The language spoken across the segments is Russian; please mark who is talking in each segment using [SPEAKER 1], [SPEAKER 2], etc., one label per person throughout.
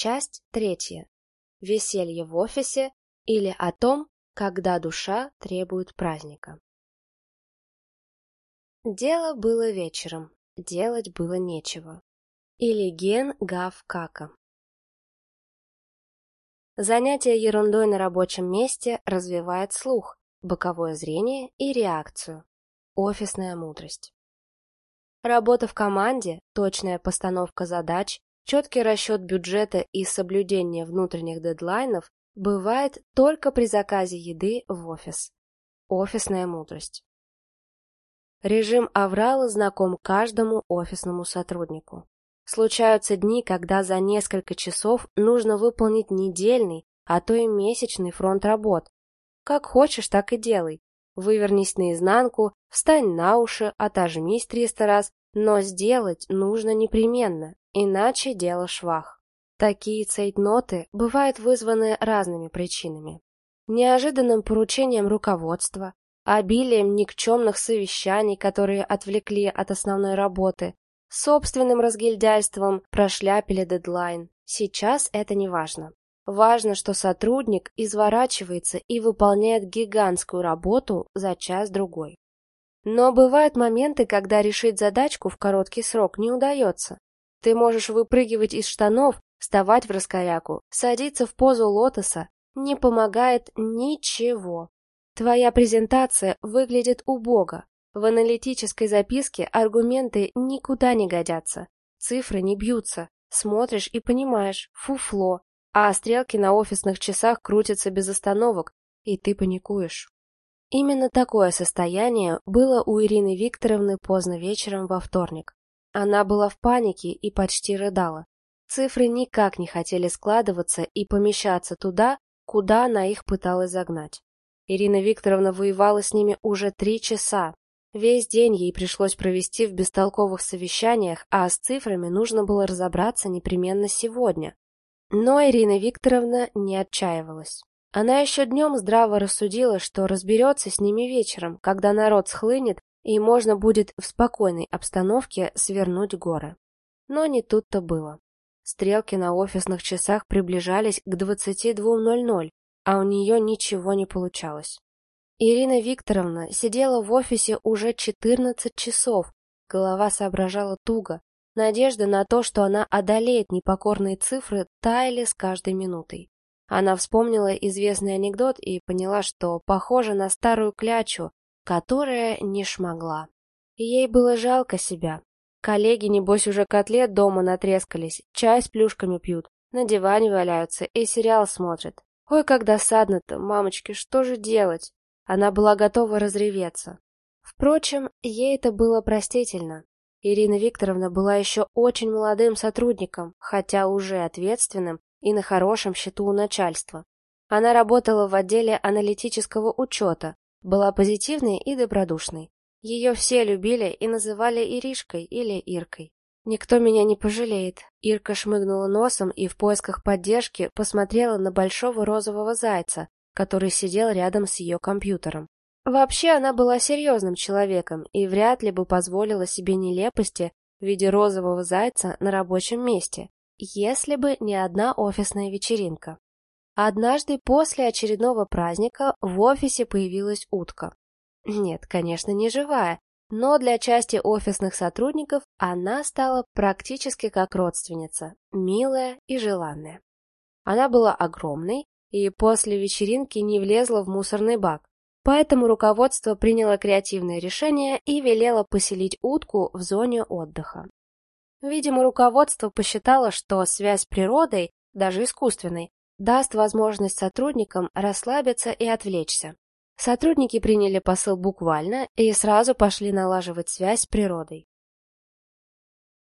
[SPEAKER 1] Часть третья. Веселье в офисе или о том, когда душа требует праздника. Дело было вечером, делать было нечего. Или ген гав кака. Занятие ерундой на рабочем месте развивает слух, боковое зрение и реакцию. Офисная мудрость. Работа в команде, точная постановка задач, четкий расчет бюджета и соблюдение внутренних дедлайнов бывает только при заказе еды в офис. Офисная мудрость. Режим Аврала знаком каждому офисному сотруднику. Случаются дни, когда за несколько часов нужно выполнить недельный, а то и месячный фронт работ. Как хочешь, так и делай. Вывернись наизнанку, встань на уши, отожмись триста раз, но сделать нужно непременно, иначе дело швах. Такие цейтноты бывают вызваны разными причинами. Неожиданным поручением руководства, обилием никчемных совещаний, которые отвлекли от основной работы, собственным разгильдяйством прошляпили дедлайн. Сейчас это не важно. Важно, что сотрудник изворачивается и выполняет гигантскую работу за час-другой. Но бывают моменты, когда решить задачку в короткий срок не удается. Ты можешь выпрыгивать из штанов, вставать в раскоряку, садиться в позу лотоса. Не помогает ничего. Твоя презентация выглядит убого. В аналитической записке аргументы никуда не годятся. Цифры не бьются. Смотришь и понимаешь, фуфло. А стрелки на офисных часах крутятся без остановок, и ты паникуешь. Именно такое состояние было у Ирины Викторовны поздно вечером во вторник. Она была в панике и почти рыдала. Цифры никак не хотели складываться и помещаться туда, куда она их пыталась загнать. Ирина Викторовна воевала с ними уже три часа. Весь день ей пришлось провести в бестолковых совещаниях, а с цифрами нужно было разобраться непременно сегодня. Но Ирина Викторовна не отчаивалась. Она еще днем здраво рассудила, что разберется с ними вечером, когда народ схлынет, и можно будет в спокойной обстановке свернуть горы. Но не тут-то было. Стрелки на офисных часах приближались к 22.00, а у нее ничего не получалось. Ирина Викторовна сидела в офисе уже 14 часов, голова соображала туго, надежды на то, что она одолеет непокорные цифры, таяли с каждой минутой. Она вспомнила известный анекдот и поняла, что похожа на старую клячу, которая не шмогла. ей было жалко себя. Коллеги, небось, уже котлет дома натрескались, чай с плюшками пьют, на диване валяются и сериал смотрят. Ой, как досадно-то, мамочки, что же делать? Она была готова разреветься. Впрочем, ей это было простительно. Ирина Викторовна была еще очень молодым сотрудником, хотя уже ответственным и на хорошем счету у начальства. Она работала в отделе аналитического учета, была позитивной и добродушной. Ее все любили и называли Иришкой или Иркой. «Никто меня не пожалеет». Ирка шмыгнула носом и в поисках поддержки посмотрела на большого розового зайца, который сидел рядом с ее компьютером. Вообще она была серьезным человеком и вряд ли бы позволила себе нелепости в виде розового зайца на рабочем месте, если бы не одна офисная вечеринка. Однажды после очередного праздника в офисе появилась утка. Нет, конечно, не живая, но для части офисных сотрудников она стала практически как родственница, милая и желанная. Она была огромной и после вечеринки не влезла в мусорный бак, поэтому руководство приняло креативное решение и велело поселить утку в зоне отдыха. Видимо, руководство посчитало, что связь с природой, даже искусственной, даст возможность сотрудникам расслабиться и отвлечься. Сотрудники приняли посыл буквально и сразу пошли налаживать связь с природой.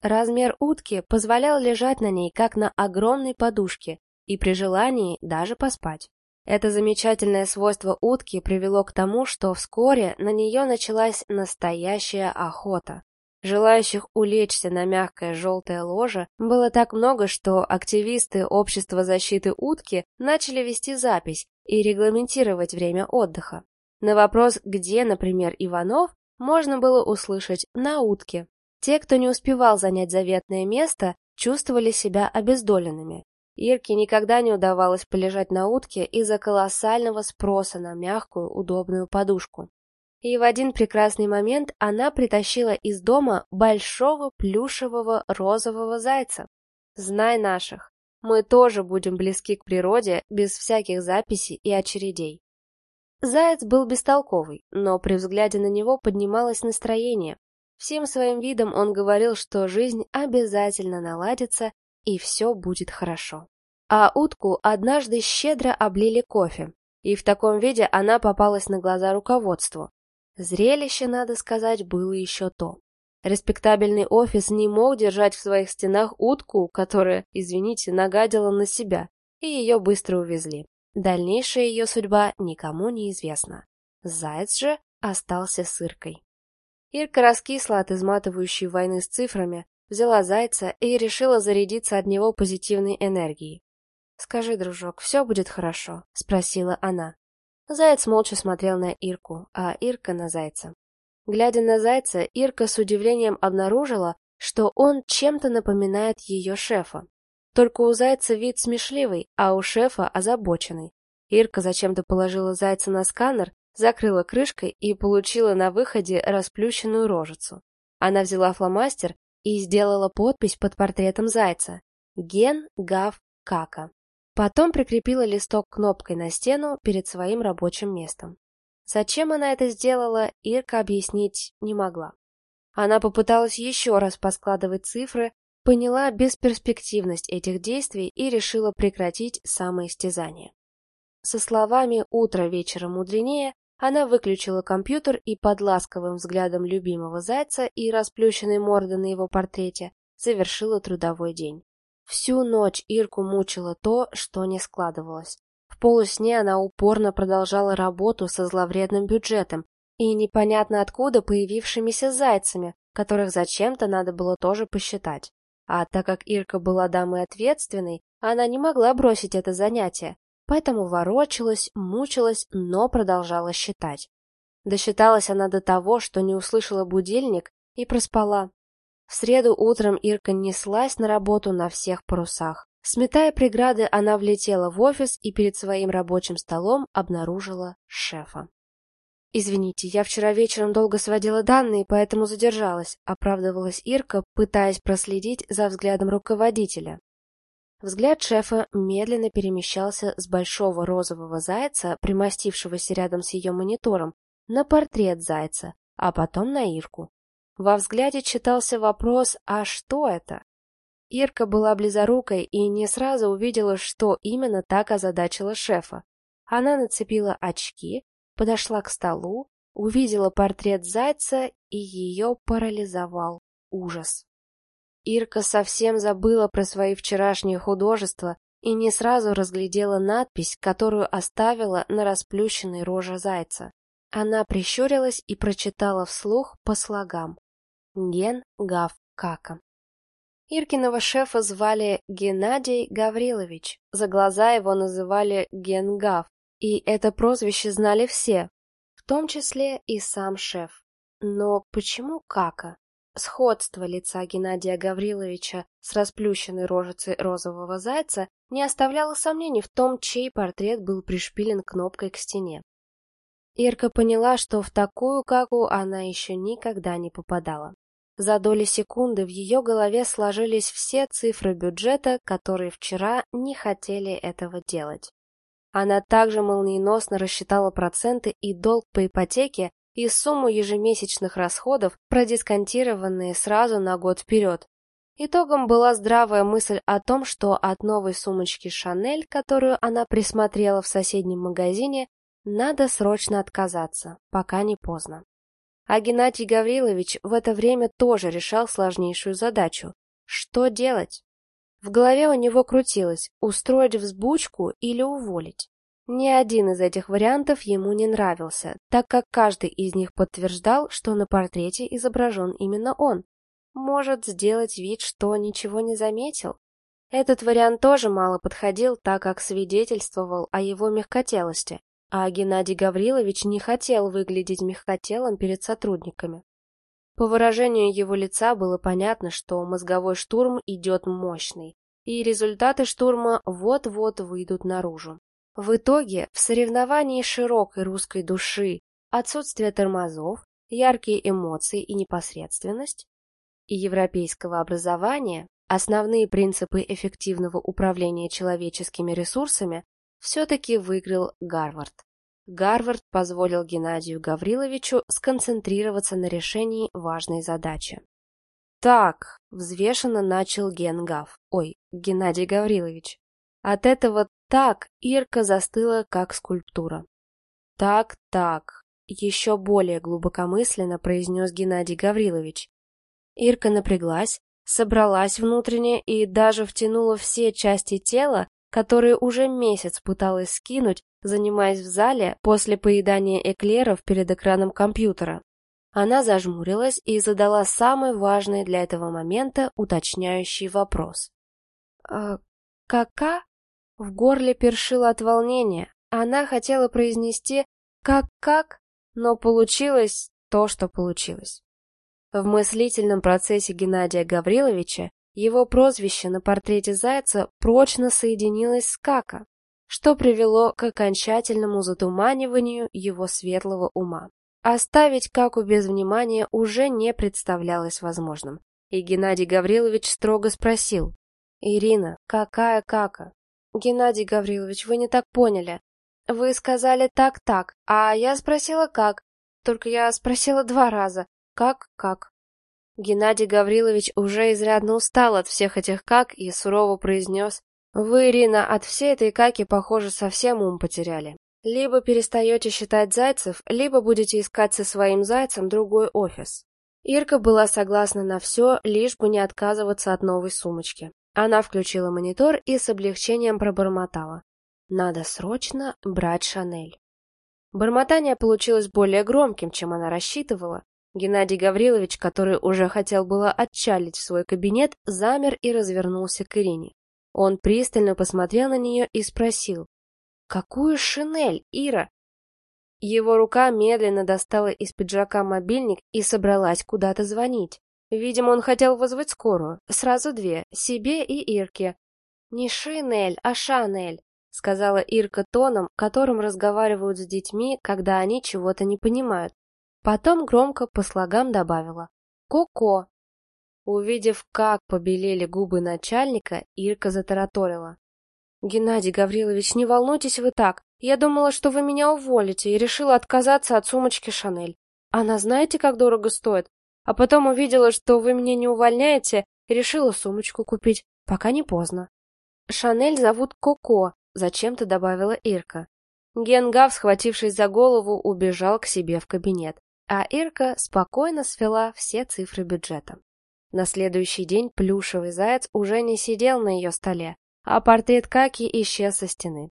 [SPEAKER 1] Размер утки позволял лежать на ней, как на огромной подушке, и при желании даже поспать. Это замечательное свойство утки привело к тому, что вскоре на нее началась настоящая охота. Желающих улечься на мягкое желтое ложе было так много, что активисты Общества защиты утки начали вести запись и регламентировать время отдыха. На вопрос, где, например, Иванов, можно было услышать «на утке». Те, кто не успевал занять заветное место, чувствовали себя обездоленными. Ирке никогда не удавалось полежать на утке из-за колоссального спроса на мягкую, удобную подушку. И в один прекрасный момент она притащила из дома большого плюшевого розового зайца. Знай наших, мы тоже будем близки к природе без всяких записей и очередей. Заяц был бестолковый, но при взгляде на него поднималось настроение. Всем своим видом он говорил, что жизнь обязательно наладится и все будет хорошо. А утку однажды щедро облили кофе, и в таком виде она попалась на глаза руководству. Зрелище, надо сказать, было еще то. Респектабельный офис не мог держать в своих стенах утку, которая, извините, нагадила на себя, и ее быстро увезли. Дальнейшая ее судьба никому не известна. Заяц же остался сыркой. Ирка раскисла от изматывающей войны с цифрами, взяла зайца и решила зарядиться от него позитивной энергией. «Скажи, дружок, все будет хорошо?» — спросила она. Заяц молча смотрел на Ирку, а Ирка на зайца. Глядя на зайца, Ирка с удивлением обнаружила, что он чем-то напоминает ее шефа. Только у зайца вид смешливый, а у шефа озабоченный. Ирка зачем-то положила зайца на сканер, закрыла крышкой и получила на выходе расплющенную рожицу. Она взяла фломастер и сделала подпись под портретом зайца «Ген Гав Кака». Потом прикрепила листок кнопкой на стену перед своим рабочим местом. Зачем она это сделала, Ирка объяснить не могла. Она попыталась еще раз поскладывать цифры, поняла бесперспективность этих действий и решила прекратить самоистязание. Со словами «утро вечера мудренее» она выключила компьютер и под ласковым взглядом любимого зайца и расплющенной морды на его портрете завершила трудовой день. Всю ночь Ирку мучило то, что не складывалось. В полусне она упорно продолжала работу со зловредным бюджетом и непонятно откуда появившимися зайцами, которых зачем-то надо было тоже посчитать. А так как Ирка была дамой ответственной, она не могла бросить это занятие, поэтому ворочалась, мучилась, но продолжала считать. Досчиталась она до того, что не услышала будильник и проспала. В среду утром Ирка неслась на работу на всех парусах. Сметая преграды, она влетела в офис и перед своим рабочим столом обнаружила шефа. «Извините, я вчера вечером долго сводила данные, поэтому задержалась», оправдывалась Ирка, пытаясь проследить за взглядом руководителя. Взгляд шефа медленно перемещался с большого розового зайца, примостившегося рядом с ее монитором, на портрет зайца, а потом на Ирку. Во взгляде читался вопрос «А что это?». Ирка была близорукой и не сразу увидела, что именно так озадачила шефа. Она нацепила очки, подошла к столу, увидела портрет зайца и ее парализовал ужас. Ирка совсем забыла про свои вчерашние художества и не сразу разглядела надпись, которую оставила на расплющенной роже зайца. Она прищурилась и прочитала вслух по слогам. Ген Гав Кака. Иркиного шефа звали Геннадий Гаврилович, за глаза его называли Генгав, и это прозвище знали все, в том числе и сам шеф. Но почему Кака? Сходство лица Геннадия Гавриловича с расплющенной рожицей розового зайца не оставляло сомнений в том, чей портрет был пришпилен кнопкой к стене. Ирка поняла, что в такую каку она еще никогда не попадала. За доли секунды в ее голове сложились все цифры бюджета, которые вчера не хотели этого делать. Она также молниеносно рассчитала проценты и долг по ипотеке и сумму ежемесячных расходов, продисконтированные сразу на год вперед. Итогом была здравая мысль о том, что от новой сумочки «Шанель», которую она присмотрела в соседнем магазине, надо срочно отказаться, пока не поздно. А Геннадий Гаврилович в это время тоже решал сложнейшую задачу. Что делать? В голове у него крутилось устроить взбучку или уволить. Ни один из этих вариантов ему не нравился, так как каждый из них подтверждал, что на портрете изображен именно он. Может сделать вид, что ничего не заметил? Этот вариант тоже мало подходил, так как свидетельствовал о его мягкотелости, а Геннадий Гаврилович не хотел выглядеть мягкотелым перед сотрудниками. По выражению его лица было понятно, что мозговой штурм идет мощный. и результаты штурма вот-вот выйдут наружу. В итоге в соревновании широкой русской души, отсутствие тормозов, яркие эмоции и непосредственность и европейского образования, основные принципы эффективного управления человеческими ресурсами, все-таки выиграл Гарвард. Гарвард позволил Геннадию Гавриловичу сконцентрироваться на решении важной задачи. «Так», — взвешенно начал Генгав, ой, Геннадий Гаврилович. От этого «так» Ирка застыла, как скульптура. «Так, так», — еще более глубокомысленно произнес Геннадий Гаврилович. Ирка напряглась, собралась внутренне и даже втянула все части тела, которые уже месяц пыталась скинуть, занимаясь в зале после поедания эклеров перед экраном компьютера. Она зажмурилась и задала самый важный для этого момента уточняющий вопрос. «Э, «Кака?» В горле першило от волнения. Она хотела произнести «как-как», но получилось то, что получилось. В мыслительном процессе Геннадия Гавриловича его прозвище на портрете Зайца прочно соединилось с Кака, что привело к окончательному затуманиванию его светлого ума. Оставить Каку без внимания уже не представлялось возможным, и Геннадий Гаврилович строго спросил. «Ирина, какая Кака?» «Геннадий Гаврилович, вы не так поняли. Вы сказали так-так, а я спросила как. Только я спросила два раза. Как-как?» Геннадий Гаврилович уже изрядно устал от всех этих «как» и сурово произнес «Вы, Ирина, от всей этой каки, похоже, совсем ум потеряли. Либо перестаете считать зайцев, либо будете искать со своим зайцем другой офис». Ирка была согласна на все, лишь бы не отказываться от новой сумочки. Она включила монитор и с облегчением пробормотала. «Надо срочно брать Шанель». Бормотание получилось более громким, чем она рассчитывала, Геннадий Гаврилович, который уже хотел было отчалить в свой кабинет, замер и развернулся к Ирине. Он пристально посмотрел на нее и спросил, «Какую шинель, Ира?» Его рука медленно достала из пиджака мобильник и собралась куда-то звонить. Видимо, он хотел вызвать скорую, сразу две, себе и Ирке. «Не Шинель, а Шанель», — сказала Ирка тоном, которым разговаривают с детьми, когда они чего-то не понимают. Потом громко по слогам добавила «Ко-ко». Увидев, как побелели губы начальника, Ирка затараторила. «Геннадий Гаврилович, не волнуйтесь вы так. Я думала, что вы меня уволите, и решила отказаться от сумочки Шанель. Она знаете, как дорого стоит? А потом увидела, что вы меня не увольняете, и решила сумочку купить, пока не поздно». «Шанель зовут Коко», — зачем-то добавила Ирка. Генгав, схватившись за голову, убежал к себе в кабинет а Ирка спокойно свела все цифры бюджета. На следующий день плюшевый заяц уже не сидел на ее столе, а портрет Каки исчез со стены.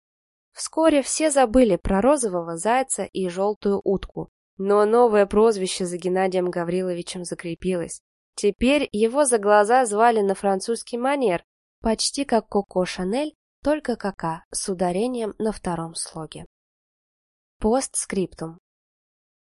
[SPEAKER 1] Вскоре все забыли про розового зайца и желтую утку, но новое прозвище за Геннадием Гавриловичем закрепилось. Теперь его за глаза звали на французский манер, почти как Коко Шанель, только кака, с ударением на втором слоге. Постскриптум.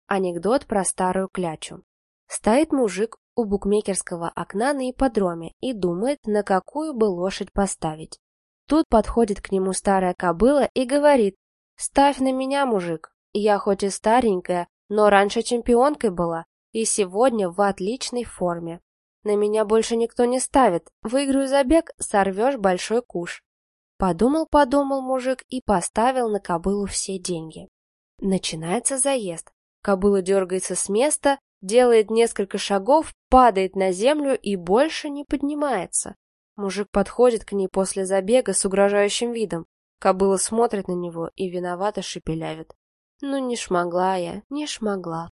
[SPEAKER 1] Анекдот про старую клячу. Стоит мужик у букмекерского окна на ипподроме и думает, на какую бы лошадь поставить. Тут подходит к нему старая кобыла и говорит, «Ставь на меня, мужик, я хоть и старенькая, но раньше чемпионкой была, и сегодня в отличной форме. На меня больше никто не ставит, выиграю забег, сорвешь большой куш». Подумал-подумал мужик и поставил на кобылу все деньги. Начинается заезд. Кобыла дергается с места, делает несколько шагов, падает на землю и больше не поднимается. Мужик подходит к ней после забега с угрожающим видом. Кобыла смотрит на него и виновато шепелявит. «Ну не шмогла я, не шмогла».